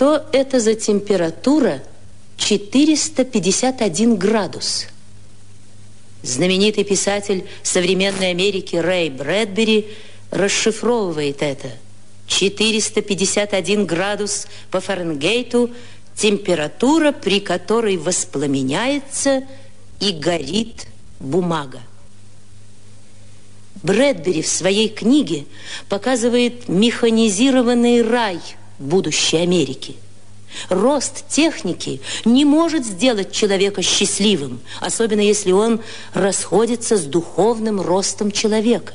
что это за температура 451 градус. Знаменитый писатель современной Америки Рэй Брэдбери расшифровывает это. 451 градус по Фаренгейту – температура, при которой воспламеняется и горит бумага. Брэдбери в своей книге показывает механизированный рай – будущей Америки. Рост техники не может сделать человека счастливым, особенно если он расходится с духовным ростом человека.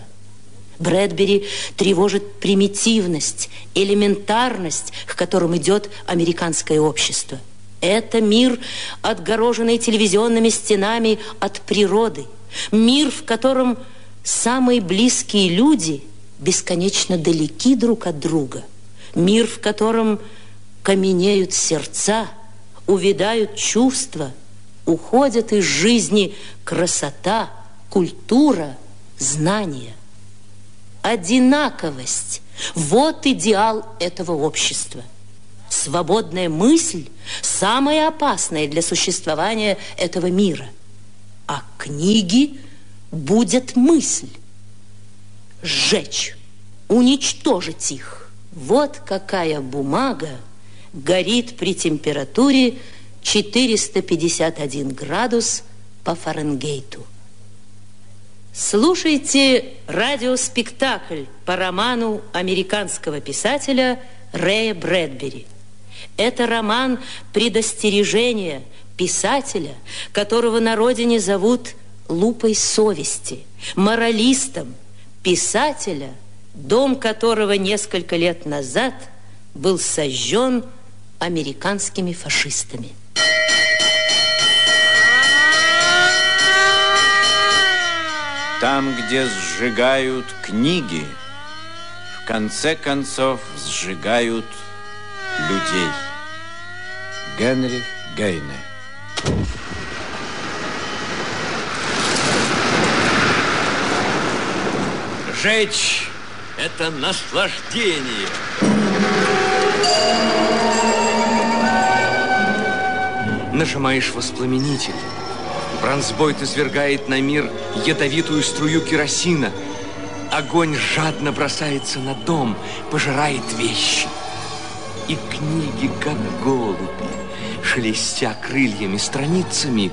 Брэдбери тревожит примитивность, элементарность, к которым идет американское общество. Это мир, отгороженный телевизионными стенами от природы, мир, в котором самые близкие люди бесконечно далеки друг от друга – мир, в котором каменеют сердца, увядают чувства, уходят из жизни красота, культура, знания. Одинаковость – вот идеал этого общества. Свободная мысль – самая опасная для существования этого мира. А книги будет мысль – сжечь, уничтожить их. Вот какая бумага горит при температуре 451 градус по Фаренгейту. Слушайте радиоспектакль по роману американского писателя Рэя Брэдбери. Это роман предостережения писателя, которого на родине зовут лупой совести, моралистом, писателя – дом которого несколько лет назад был сожжен американскими фашистами. Там, где сжигают книги, в конце концов сжигают людей. Генрих Гейне. Жечь это наслаждение. Нажимаешь воспламенитель. Бронзбойт извергает на мир ядовитую струю керосина. Огонь жадно бросается на дом, пожирает вещи. И книги, как голуби, шелестя крыльями страницами,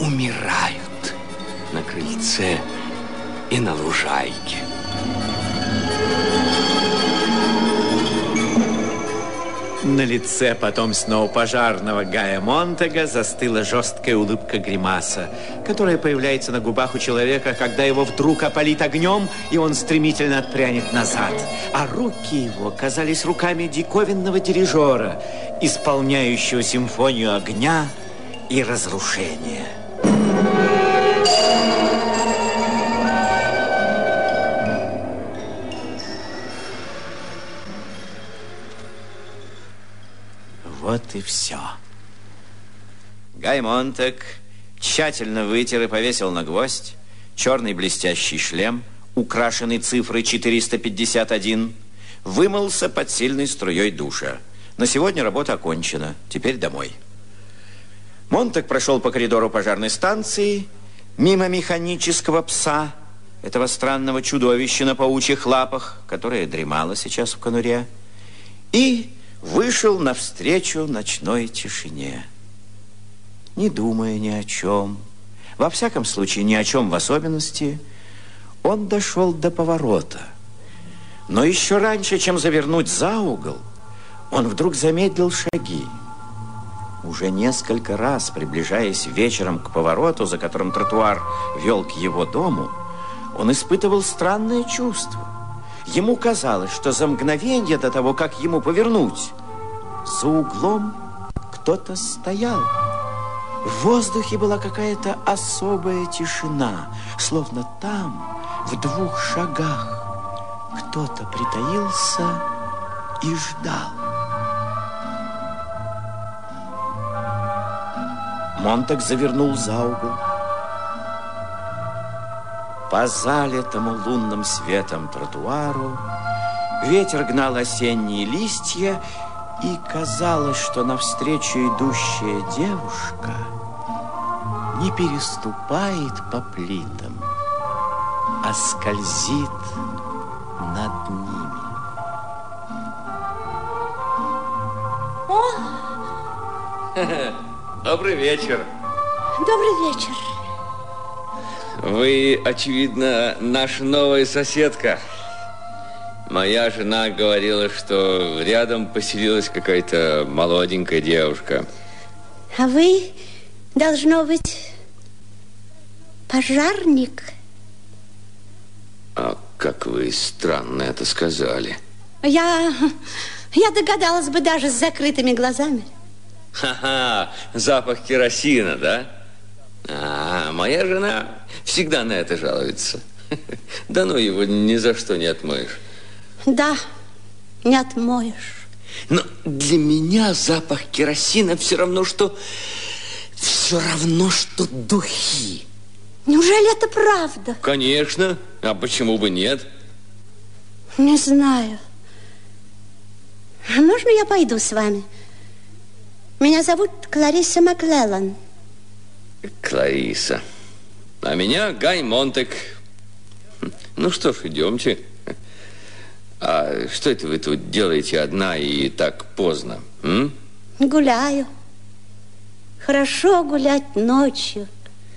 умирают на крыльце и на лужайке. На лице потом снова пожарного Гая Монтега застыла жесткая улыбка гримаса, которая появляется на губах у человека, когда его вдруг опалит огнем, и он стремительно отпрянет назад. А руки его казались руками диковинного дирижера, исполняющего симфонию огня и разрушения. Вот и все. Гаймонтек тщательно вытер и повесил на гвоздь черный блестящий шлем, украшенный цифрой 451, вымылся под сильной струей душа. На сегодня работа окончена. Теперь домой. Монтек прошел по коридору пожарной станции, мимо механического пса, этого странного чудовища на паучьих лапах, которое дремало сейчас в конуре, и вышел навстречу ночной тишине. Не думая ни о чем, во всяком случае ни о чем в особенности, он дошел до поворота. Но еще раньше, чем завернуть за угол, он вдруг замедлил шаги. Уже несколько раз, приближаясь вечером к повороту, за которым тротуар вел к его дому, он испытывал странное чувство – Ему казалось, что за мгновение до того, как ему повернуть, за углом кто-то стоял. В воздухе была какая-то особая тишина, словно там, в двух шагах, кто-то притаился и ждал. Монтак завернул за угол. По залитому лунным светом тротуару ветер гнал осенние листья, и казалось, что навстречу идущая девушка не переступает по плитам, а скользит над ними. О! Добрый вечер. Добрый вечер. Вы, очевидно, наша новая соседка. Моя жена говорила, что рядом поселилась какая-то молоденькая девушка. А вы, должно быть, пожарник? А как вы странно это сказали. Я... я догадалась бы даже с закрытыми глазами. Ха-ха, запах керосина, да? Да. А, моя жена всегда на это жалуется. Да ну его ни за что не отмоешь. Да, не отмоешь. Но для меня запах керосина все равно, что... Все равно, что духи. Неужели это правда? Конечно. А почему бы нет? Не знаю. А можно я пойду с вами? Меня зовут Клариса Маклеллан. Клариса. А меня Гай Монтек. Ну что ж, идемте. А что это вы тут делаете одна и так поздно? М? Гуляю. Хорошо гулять ночью,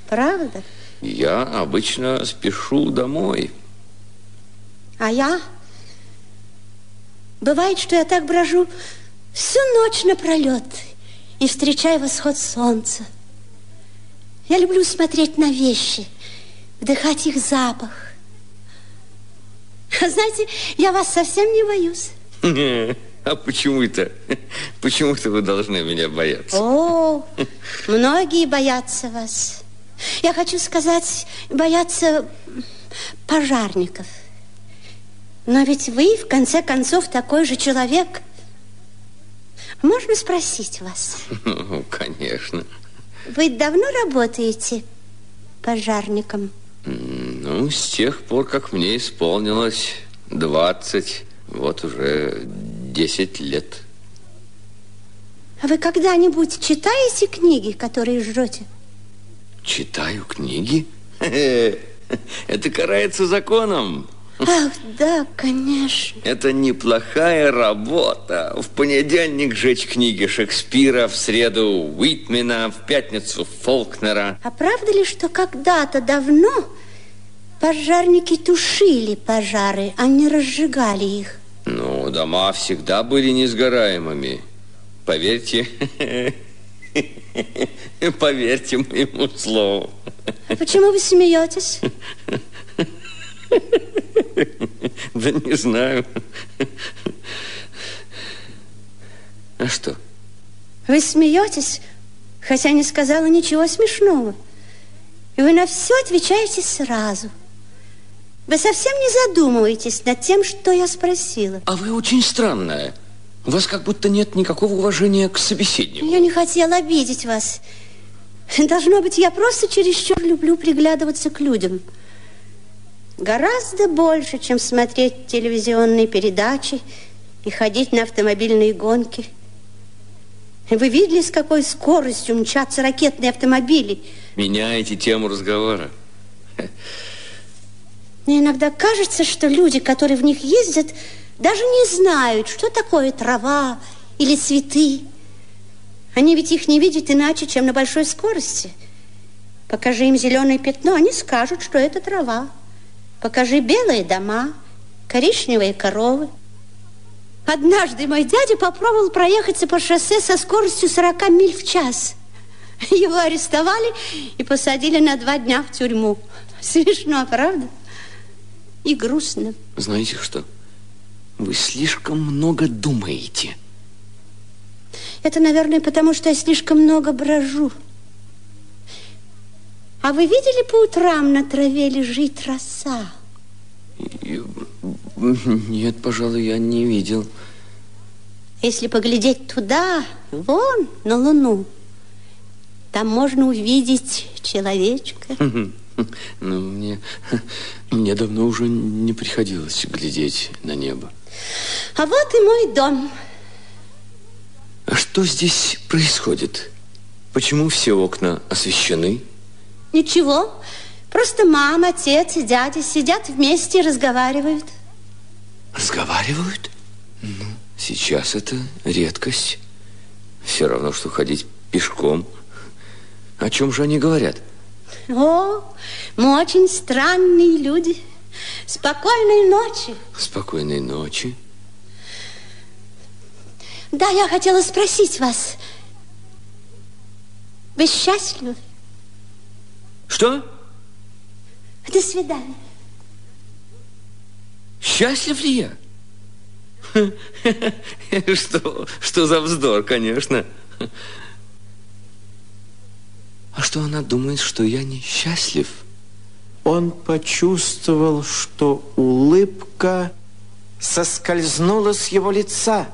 правда? Я обычно спешу домой. А я? Бывает, что я так брожу всю ночь напролет и встречаю восход солнца. Я люблю смотреть на вещи, вдыхать их запах. Знаете, я вас совсем не боюсь. А почему это? Почему это вы должны меня бояться? О, многие боятся вас. Я хочу сказать, боятся пожарников. Но ведь вы, в конце концов, такой же человек. Можно спросить вас? Ну, конечно. Вы давно работаете пожарником? Ну, с тех пор, как мне исполнилось 20, вот уже 10 лет. А вы когда-нибудь читаете книги, которые жрете? Читаю книги? Это карается законом. Ах, да, конечно. Это неплохая работа. В понедельник жечь книги Шекспира, в среду Уитмена, в пятницу Фолкнера. А правда ли, что когда-то давно пожарники тушили пожары, а не разжигали их? Ну, дома всегда были несгораемыми. Поверьте, поверьте моему слову. А почему вы смеетесь? Да не знаю. А что? Вы смеетесь, хотя не сказала ничего смешного. И вы на все отвечаете сразу. Вы совсем не задумываетесь над тем, что я спросила. А вы очень странная. У вас как будто нет никакого уважения к собеседнику. Я не хотела обидеть вас. Должно быть, я просто чересчур люблю приглядываться к людям гораздо больше, чем смотреть телевизионные передачи и ходить на автомобильные гонки. Вы видели, с какой скоростью мчатся ракетные автомобили? Меняете тему разговора. Мне иногда кажется, что люди, которые в них ездят, даже не знают, что такое трава или цветы. Они ведь их не видят иначе, чем на большой скорости. Покажи им зеленое пятно, они скажут, что это трава. Покажи белые дома, коричневые коровы. Однажды мой дядя попробовал проехаться по шоссе со скоростью 40 миль в час. Его арестовали и посадили на два дня в тюрьму. Смешно, правда? И грустно. Знаете что? Вы слишком много думаете. Это, наверное, потому что я слишком много брожу. А вы видели по утрам на траве лежит роса? Нет, пожалуй, я не видел. Если поглядеть туда, вон, на луну, там можно увидеть человечка. Ну, мне, мне давно уже не приходилось глядеть на небо. А вот и мой дом. А что здесь происходит? Почему все окна освещены? Ничего, просто мама, отец и дядя сидят вместе и разговаривают. Разговаривают? Ну, сейчас это редкость. Все равно, что ходить пешком. О чем же они говорят? О, мы очень странные люди. Спокойной ночи. Спокойной ночи. Да, я хотела спросить вас. Вы счастливы? Что? До свидания. Счастлив ли я? Что, что за вздор, конечно. А что она думает, что я несчастлив? Он почувствовал, что улыбка соскользнула с его лица,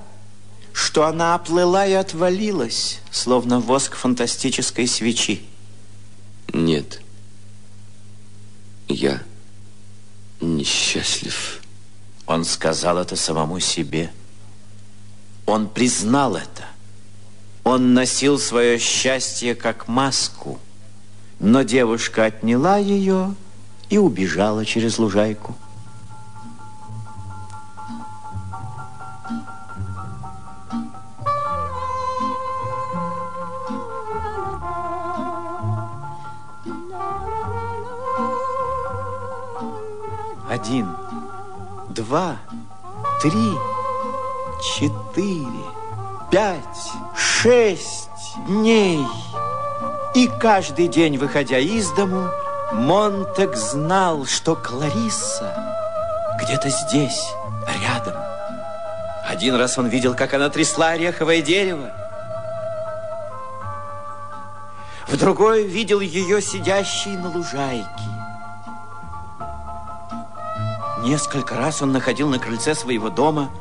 что она оплыла и отвалилась, словно воск фантастической свечи. Нет. Я несчастлив. Он сказал это самому себе. Он признал это. Он носил свое счастье как маску. Но девушка отняла ее и убежала через лужайку. один, два, три, четыре, пять, шесть дней. И каждый день, выходя из дому, Монтек знал, что Клариса где-то здесь, рядом. Один раз он видел, как она трясла ореховое дерево. В другой видел ее сидящей на лужайке. Несколько раз он находил на крыльце своего дома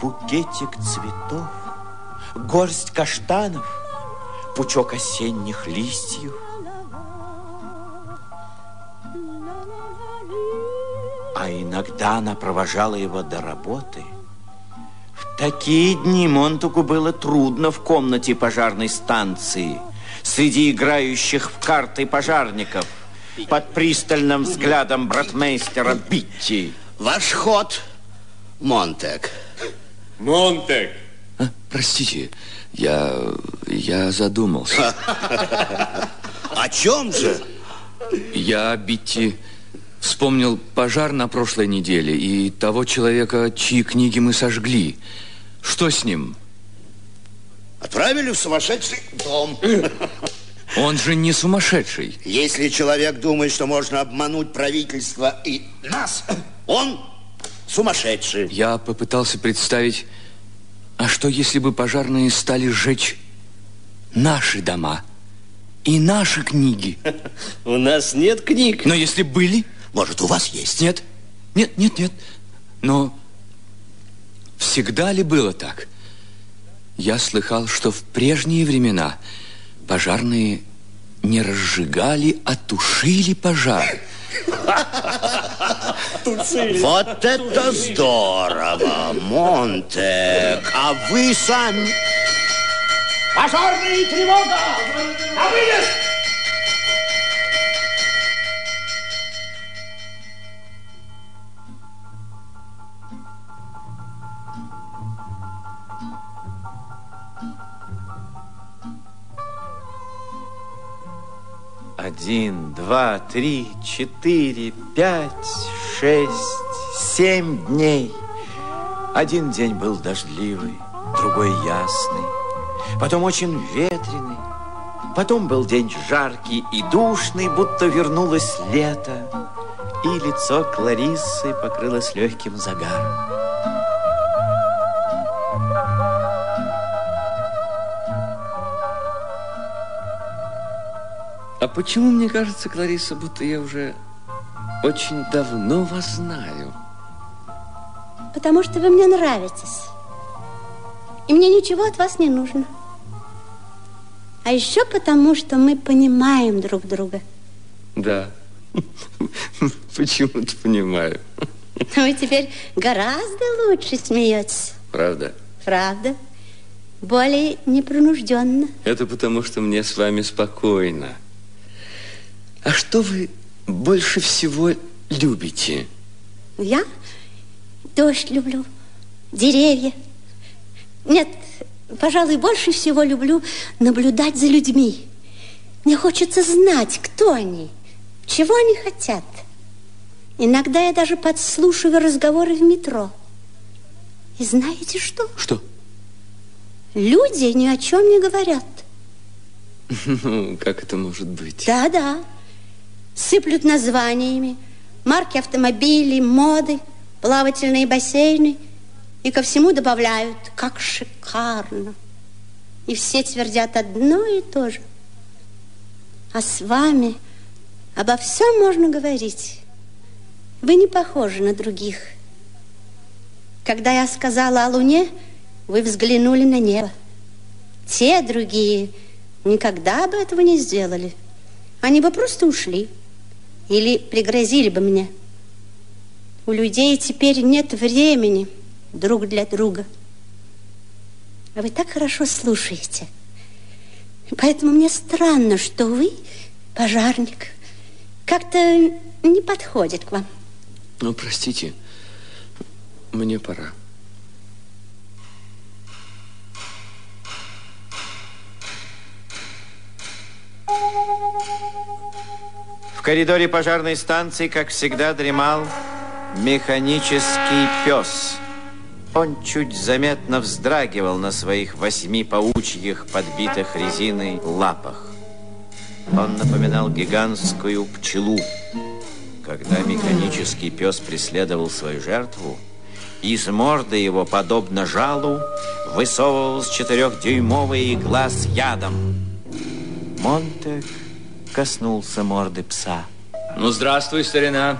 букетик цветов, горсть каштанов, пучок осенних листьев. А иногда она провожала его до работы. В такие дни Монтуку было трудно в комнате пожарной станции среди играющих в карты пожарников – под пристальным взглядом братмейстера Битти. Ваш ход, Монтек. Монтек. А, простите, я... я задумался. О чем же? Я, Битти, вспомнил пожар на прошлой неделе и того человека, чьи книги мы сожгли. Что с ним? Отправили в сумасшедший дом. Он же не сумасшедший. Если человек думает, что можно обмануть правительство и нас, он сумасшедший. Я попытался представить, а что если бы пожарные стали сжечь наши дома и наши книги? У нас нет книг. Но если были... Может, у вас есть? Нет, нет, нет, нет. Но всегда ли было так? Я слыхал, что в прежние времена пожарные не разжигали, а тушили пожар. Вот это здорово, Монтек! А вы сами... Пожарная тревога! вы выезд! один, два, три, четыре, пять, шесть, семь дней. Один день был дождливый, другой ясный, потом очень ветреный, потом был день жаркий и душный, будто вернулось лето, и лицо Кларисы покрылось легким загаром. Почему мне кажется, Клариса, будто я уже очень давно вас знаю? Потому что вы мне нравитесь. И мне ничего от вас не нужно. А еще потому, что мы понимаем друг друга. Да. Почему-то понимаю. А вы теперь гораздо лучше смеетесь. Правда? Правда. Более непринужденно. Это потому, что мне с вами спокойно. А что вы больше всего любите? Я дождь люблю, деревья. Нет, пожалуй, больше всего люблю наблюдать за людьми. Мне хочется знать, кто они, чего они хотят. Иногда я даже подслушиваю разговоры в метро. И знаете что? Что? Люди ни о чем не говорят. Ну, как это может быть? Да-да сыплют названиями, марки автомобилей, моды, плавательные бассейны. И ко всему добавляют, как шикарно. И все твердят одно и то же. А с вами обо всем можно говорить. Вы не похожи на других. Когда я сказала о Луне, вы взглянули на небо. Те другие никогда бы этого не сделали. Они бы просто ушли или пригрозили бы мне. У людей теперь нет времени друг для друга. А вы так хорошо слушаете. Поэтому мне странно, что вы, пожарник, как-то не подходит к вам. Ну, простите, мне пора. коридоре пожарной станции, как всегда, дремал механический пес. Он чуть заметно вздрагивал на своих восьми паучьих, подбитых резиной лапах. Он напоминал гигантскую пчелу. Когда механический пес преследовал свою жертву, из морды его, подобно жалу, высовывалась четырехдюймовая игла с ядом. Монтек коснулся морды пса. Ну, здравствуй, старина.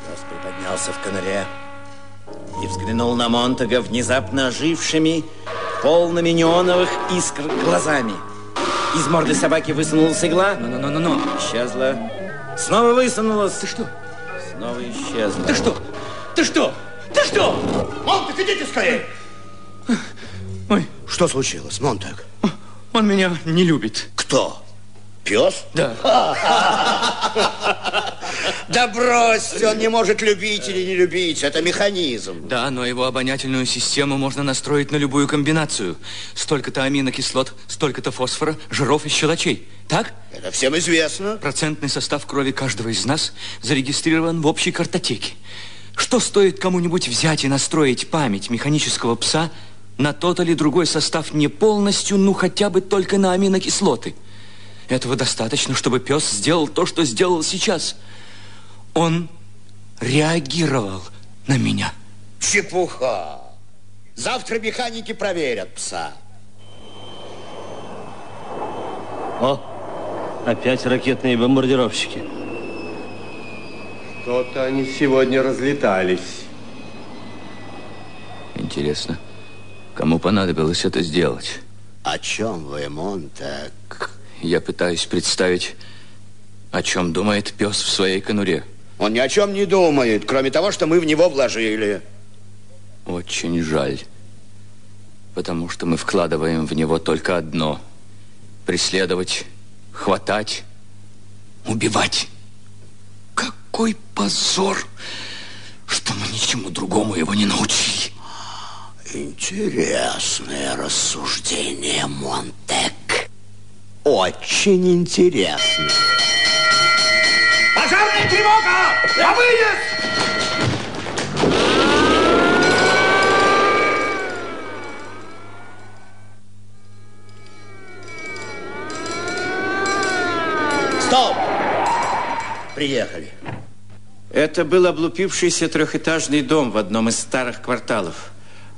Пес приподнялся в канале и взглянул на Монтага внезапно ожившими, полными неоновых искр глазами. Из морды собаки высунулась игла. Ну-ну-ну-ну-ну. Исчезла. Снова высунулась. Ты что? Снова исчезла. Ты что? Ты что? Ты что? Монтаг, идите скорее! Что случилось, Монтек? Он меня не любит. Кто? Пес? Да. Да брось, он не может любить или не любить, это механизм. Да, но его обонятельную систему можно настроить на любую комбинацию. Столько-то аминокислот, столько-то фосфора, жиров и щелочей. Так? Это всем известно. Процентный состав крови каждого из нас зарегистрирован в общей картотеке. Что стоит кому-нибудь взять и настроить память механического пса на тот или другой состав не полностью, ну хотя бы только на аминокислоты. Этого достаточно, чтобы пес сделал то, что сделал сейчас. Он реагировал на меня. Чепуха! Завтра механики проверят пса. О, опять ракетные бомбардировщики. Что-то они сегодня разлетались. Интересно. Интересно. Кому понадобилось это сделать? О чем вы, Монтек? Я пытаюсь представить, о чем думает пес в своей конуре. Он ни о чем не думает, кроме того, что мы в него вложили. Очень жаль. Потому что мы вкладываем в него только одно. Преследовать, хватать, убивать. Какой позор, что мы ничему другому его не научили. Интересное рассуждение, Монтек. Очень интересно. Пожарная тревога! я выезд! Стоп! Приехали. Это был облупившийся трехэтажный дом в одном из старых кварталов.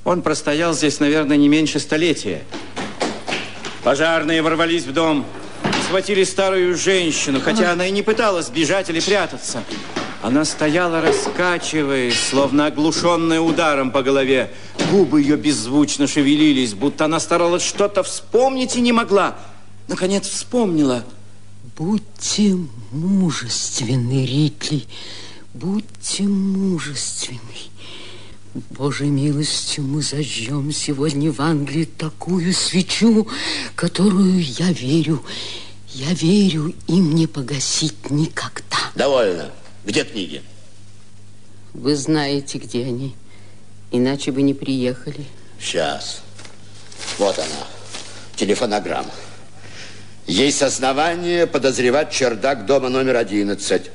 Он простоял здесь, наверное, не меньше столетия. Пожарные ворвались в дом, схватили старую женщину, хотя она и не пыталась бежать или прятаться. Она стояла, раскачиваясь, словно оглушенная ударом по голове. Губы ее беззвучно шевелились, будто она старалась что-то вспомнить и не могла. Наконец вспомнила. Будьте мужественны, Ритли, будьте мужественны. Божьей милостью мы зажжем сегодня в Англии такую свечу, которую я верю. Я верю, им не погасить никогда. Довольно. Где книги? Вы знаете, где они. Иначе бы не приехали. Сейчас. Вот она. Телефонограмма. Есть основание подозревать чердак дома номер 11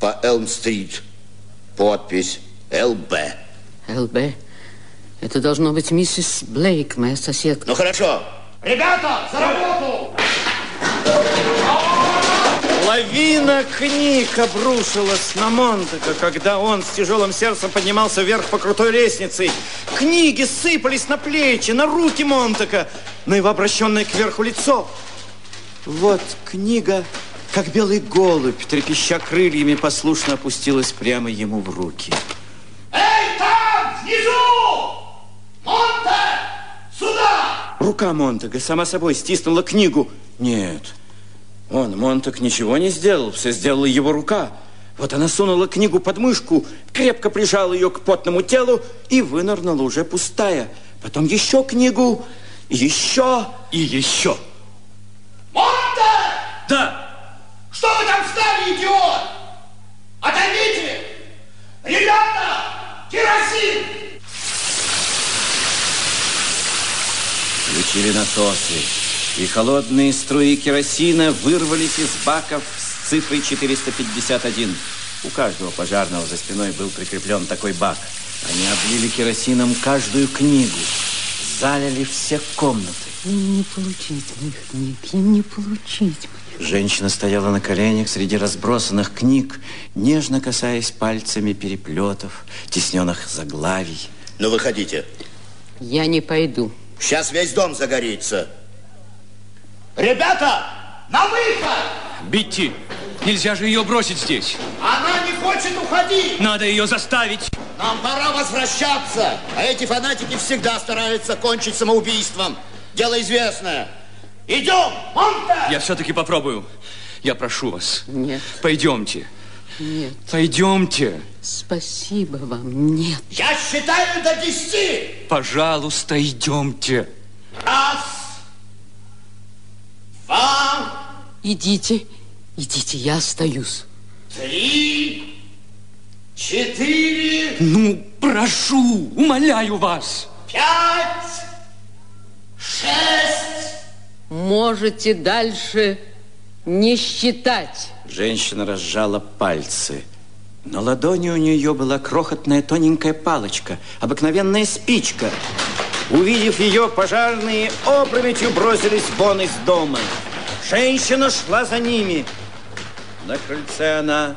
по Элм-стрит. Подпись ЛБ. Элбе, это должно быть миссис Блейк, моя соседка. Ну хорошо. Ребята, за работу! Лавина книг обрушилась на Монтека, когда он с тяжелым сердцем поднимался вверх по крутой лестнице. Книги сыпались на плечи, на руки Монтека, на его обращенное кверху лицо. Вот книга, как белый голубь, трепеща крыльями, послушно опустилась прямо ему в руки. Эй, там! Рука Монтага сама собой стиснула книгу. Нет, он, Монтаг, ничего не сделал. Все сделала его рука. Вот она сунула книгу под мышку, крепко прижала ее к потному телу и вынырнула уже пустая. Потом еще книгу, еще и еще. Монтаг! Да! Что вы там встали, идиот? свинокосы. И холодные струи керосина вырвались из баков с цифрой 451. У каждого пожарного за спиной был прикреплен такой бак. Они облили керосином каждую книгу, залили все комнаты. Им не получить моих книг, им не получить моих. Женщина стояла на коленях среди разбросанных книг, нежно касаясь пальцами переплетов, тесненных заглавий. Ну, выходите. Я не пойду. Сейчас весь дом загорится. Ребята, на выход! Битти, нельзя же ее бросить здесь. Она не хочет уходить. Надо ее заставить. Нам пора возвращаться. А эти фанатики всегда стараются кончить самоубийством. Дело известное. Идем, Монте! Я все-таки попробую. Я прошу вас. Нет. Пойдемте. Нет. Пойдемте. Спасибо вам, нет. Я считаю до десяти. Пожалуйста, идемте. Раз, два. Идите, идите, я остаюсь. Три, четыре. Ну, прошу, умоляю вас. Пять, шесть. Можете дальше не считать. Женщина разжала пальцы. На ладони у нее была крохотная тоненькая палочка, обыкновенная спичка. Увидев ее, пожарные опрометью бросились вон из дома. Женщина шла за ними. На крыльце она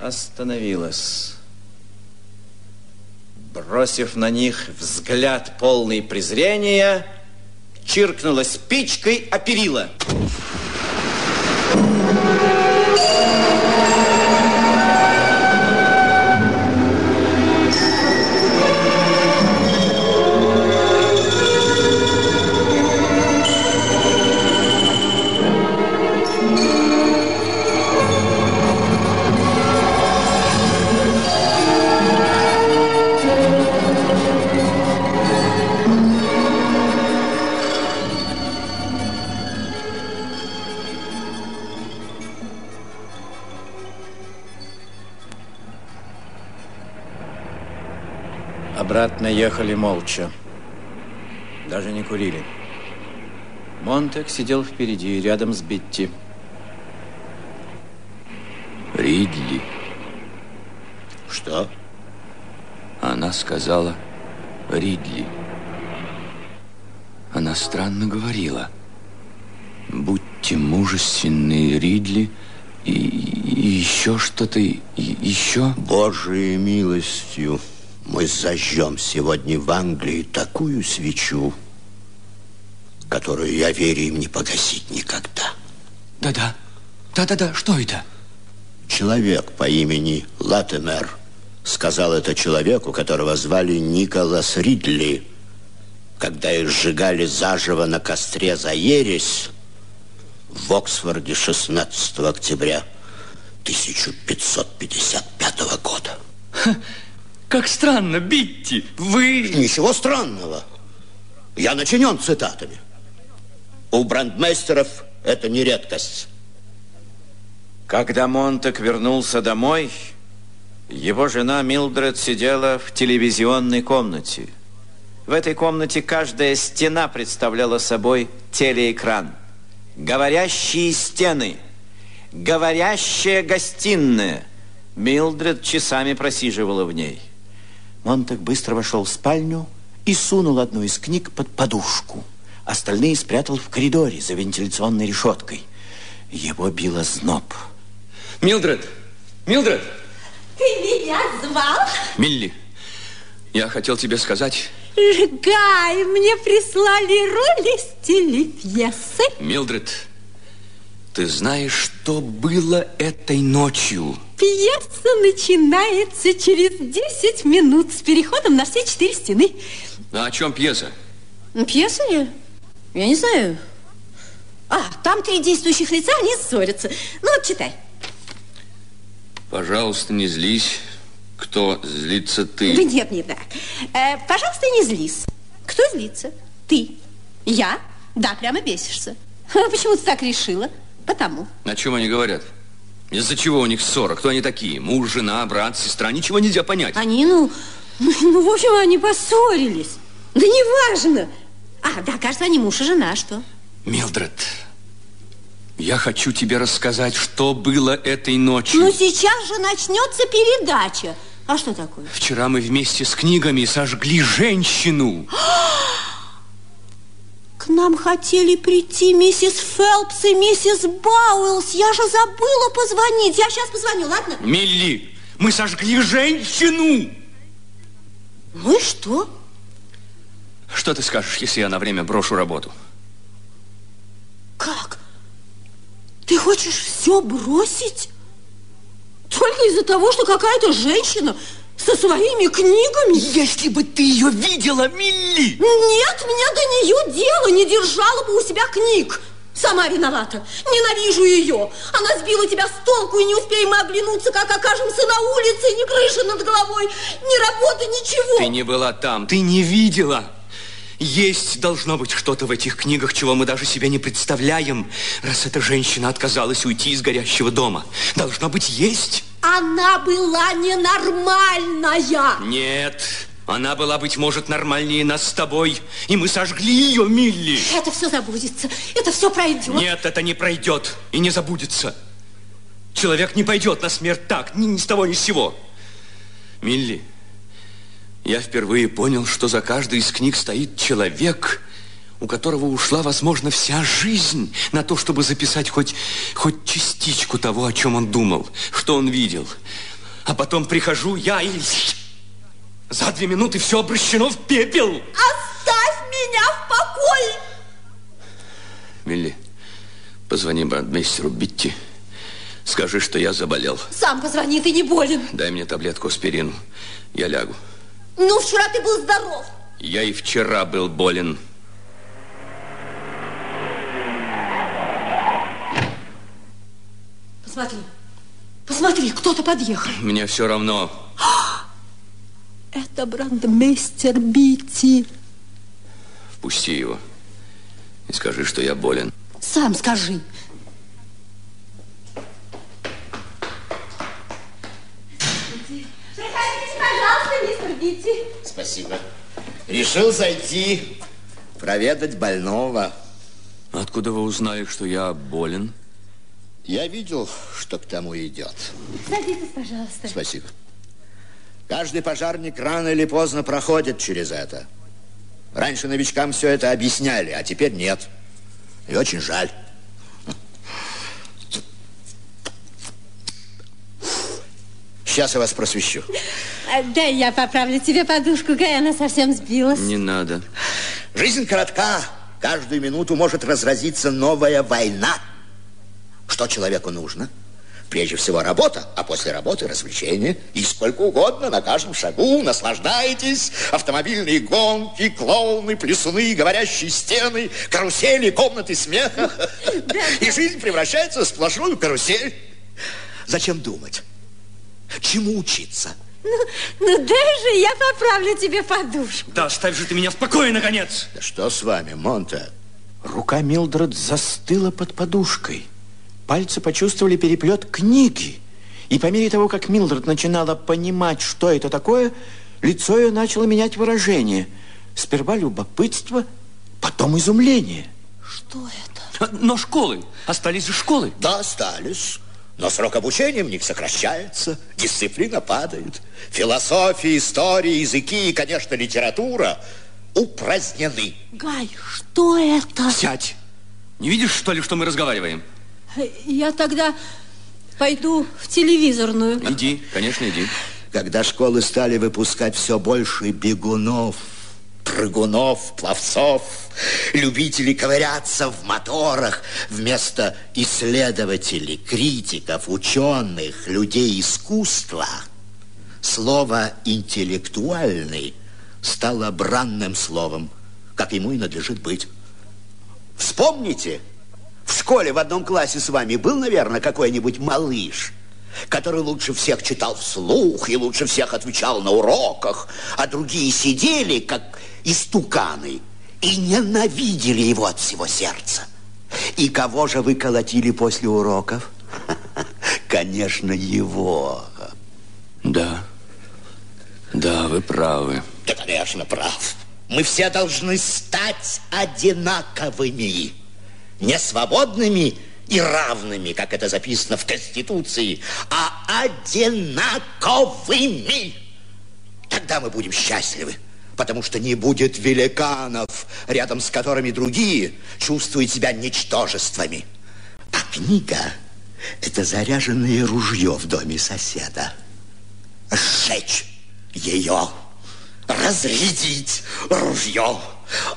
остановилась. Бросив на них взгляд полный презрения, чиркнула спичкой о перила. ехали молча, даже не курили. Монтек сидел впереди, рядом с Битти. Ридли. Что? Она сказала «Ридли». Она странно говорила. Будьте мужественны, Ридли, и, и еще что-то, и еще... Божьей милостью. Мы зажжем сегодня в Англии такую свечу, которую, я верю, им не погасить никогда. Да-да, да-да-да, что это? Человек по имени Латемер сказал это человеку, которого звали Николас Ридли, когда их сжигали заживо на костре за ересь в Оксфорде 16 октября 1555 года. Ха. Как странно, Битти, вы... Ничего странного. Я начинен цитатами. У брендмейстеров это не редкость. Когда Монтек вернулся домой, его жена Милдред сидела в телевизионной комнате. В этой комнате каждая стена представляла собой телеэкран. Говорящие стены, говорящая гостиная. Милдред часами просиживала в ней. Мантек быстро вошел в спальню и сунул одну из книг под подушку. Остальные спрятал в коридоре за вентиляционной решеткой. Его било зноб. Милдред! Милдред! Ты меня звал? Милли, я хотел тебе сказать... Жигай, мне прислали роли с телепьесы. Милдред, ты знаешь, что было этой ночью? Пьерца начинается через 10 минут с переходом на все четыре стены. А о чем пьеса? Пьеса? Я, я не знаю. А, там три действующих лица, они ссорятся. Ну вот, читай. Пожалуйста, не злись. Кто злится ты? Да нет, не так. Э, пожалуйста, не злись. Кто злится? Ты. Я? Да, прямо бесишься. Почему ты так решила? Потому. О чем они говорят? Из-за чего у них ссора? Кто они такие? Муж, жена, брат, сестра? Ничего нельзя понять. Они, ну, ну, ну, в общем, они поссорились. Да неважно. А, да, кажется, они муж и жена, а что? Милдред, я хочу тебе рассказать, что было этой ночью. Ну, сейчас же начнется передача. А что такое? Вчера мы вместе с книгами сожгли женщину. нам хотели прийти миссис Фелпс и миссис Бауэлс. Я же забыла позвонить. Я сейчас позвоню, ладно? Милли, мы сожгли женщину. Ну и что? Что ты скажешь, если я на время брошу работу? Как? Ты хочешь все бросить? Только из-за того, что какая-то женщина со своими книгами? Если бы ты ее видела, Милли! Нет, мне до нее дело, не держала бы у себя книг. Сама виновата. Ненавижу ее. Она сбила тебя с толку, и не успеем мы оглянуться, как окажемся на улице, ни крыши над головой, ни работы, ничего. Ты не была там, ты не видела. Есть должно быть что-то в этих книгах, чего мы даже себе не представляем, раз эта женщина отказалась уйти из горящего дома. Должно быть, есть. Она была ненормальная. Нет, она была, быть может, нормальнее нас с тобой, и мы сожгли ее, Милли. Это все забудется, это все пройдет. Нет, это не пройдет и не забудется. Человек не пойдет на смерть так, ни, ни с того, ни с сего. Милли, я впервые понял, что за каждой из книг стоит человек, у которого ушла, возможно, вся жизнь на то, чтобы записать хоть, хоть частичку того, о чем он думал, что он видел. А потом прихожу я и... За две минуты все обращено в пепел. Оставь меня в покой, Милли, позвони брандмейстеру Битти. Скажи, что я заболел. Сам позвони, ты не болен. Дай мне таблетку аспирину. Я лягу. Ну, вчера ты был здоров. Я и вчера был болен. Посмотри. Посмотри, кто-то подъехал. Мне все равно. Это брандмейстер Бити. Впусти его. И скажи, что я болен. Сам скажи. Проходите, пожалуйста, мистер Бити. Спасибо. Решил зайти проведать больного. Откуда вы узнали, что я болен? Я видел, что к тому идет. Садитесь, пожалуйста. Спасибо. Каждый пожарник рано или поздно проходит через это. Раньше новичкам все это объясняли, а теперь нет. И очень жаль. Сейчас я вас просвещу. Дай я поправлю тебе подушку, Гай, она совсем сбилась. Не надо. Жизнь коротка. Каждую минуту может разразиться новая война. Что человеку нужно? Прежде всего работа, а после работы развлечения. И сколько угодно, на каждом шагу наслаждайтесь. Автомобильные гонки, клоуны, плясуны, говорящие стены, карусели, комнаты смеха. И жизнь превращается в сплошную карусель. Зачем думать? Чему учиться? Ну, ну дай я поправлю тебе подушку. Да оставь же ты меня в покое, наконец. Да что с вами, Монта? Рука Милдред застыла под подушкой. Пальцы почувствовали переплет книги. И по мере того, как Милдред начинала понимать, что это такое, лицо ее начало менять выражение. Сперва любопытство, потом изумление. Что это? Э, но школы. Остались же школы. Да, остались. Но срок обучения в них сокращается, дисциплина падает. Философия, история, языки и, конечно, литература упразднены. Гай, что это? Сядь. Не видишь, что ли, что мы разговариваем? Я тогда пойду в телевизорную. Иди, конечно, иди. Когда школы стали выпускать все больше бегунов, прыгунов, пловцов, любителей ковыряться в моторах, вместо исследователей, критиков, ученых, людей искусства, слово «интеллектуальный» стало бранным словом, как ему и надлежит быть. Вспомните – школе в одном классе с вами был, наверное, какой-нибудь малыш, который лучше всех читал вслух и лучше всех отвечал на уроках, а другие сидели, как истуканы, и ненавидели его от всего сердца. И кого же вы колотили после уроков? Конечно, его. Да. Да, вы правы. Да, конечно, прав. Мы все должны стать одинаковыми несвободными и равными, как это записано в Конституции, а одинаковыми. Тогда мы будем счастливы, потому что не будет великанов, рядом с которыми другие чувствуют себя ничтожествами. А книга – это заряженное ружье в доме соседа. Сжечь ее, разрядить ружье,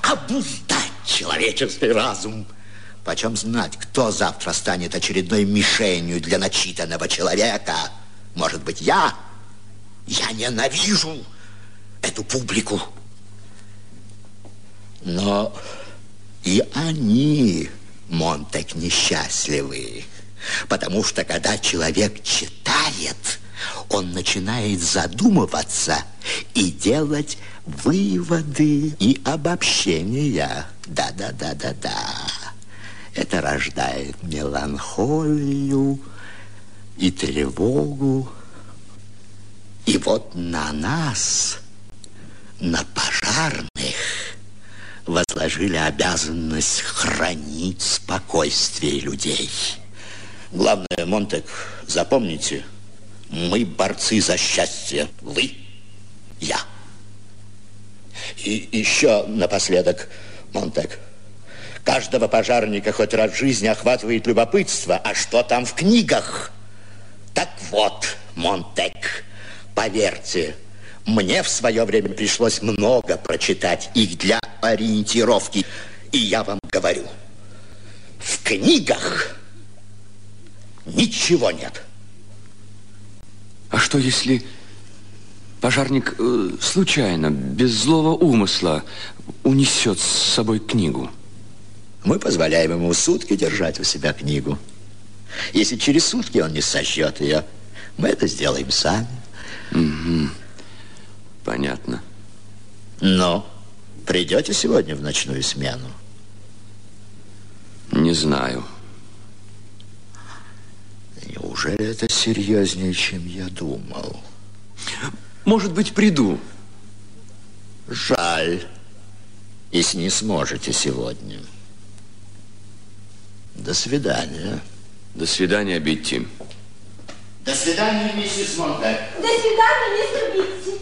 обуздать человеческий разум – Почем знать, кто завтра станет очередной мишенью для начитанного человека? Может быть, я? Я ненавижу эту публику. Но и они, Монтек, несчастливы. Потому что когда человек читает, он начинает задумываться и делать выводы и обобщения. Да-да-да-да-да. Это рождает меланхолию и тревогу. И вот на нас, на пожарных, возложили обязанность хранить спокойствие людей. Главное, Монтек, запомните, мы борцы за счастье. Вы, я. И еще напоследок, Монтек, Каждого пожарника хоть раз в жизни охватывает любопытство. А что там в книгах? Так вот, Монтек, поверьте, мне в свое время пришлось много прочитать их для ориентировки. И я вам говорю, в книгах ничего нет. А что если пожарник э, случайно, без злого умысла, унесет с собой книгу? Мы позволяем ему сутки держать у себя книгу. Если через сутки он не сожжет ее, мы это сделаем сами. Угу. Понятно. Но придете сегодня в ночную смену? Не знаю. Неужели это серьезнее, чем я думал? Может быть, приду. Жаль, если не сможете сегодня. До свидания. До свидания, Битти. До свидания, миссис Монтек. До свидания, мистер Битти.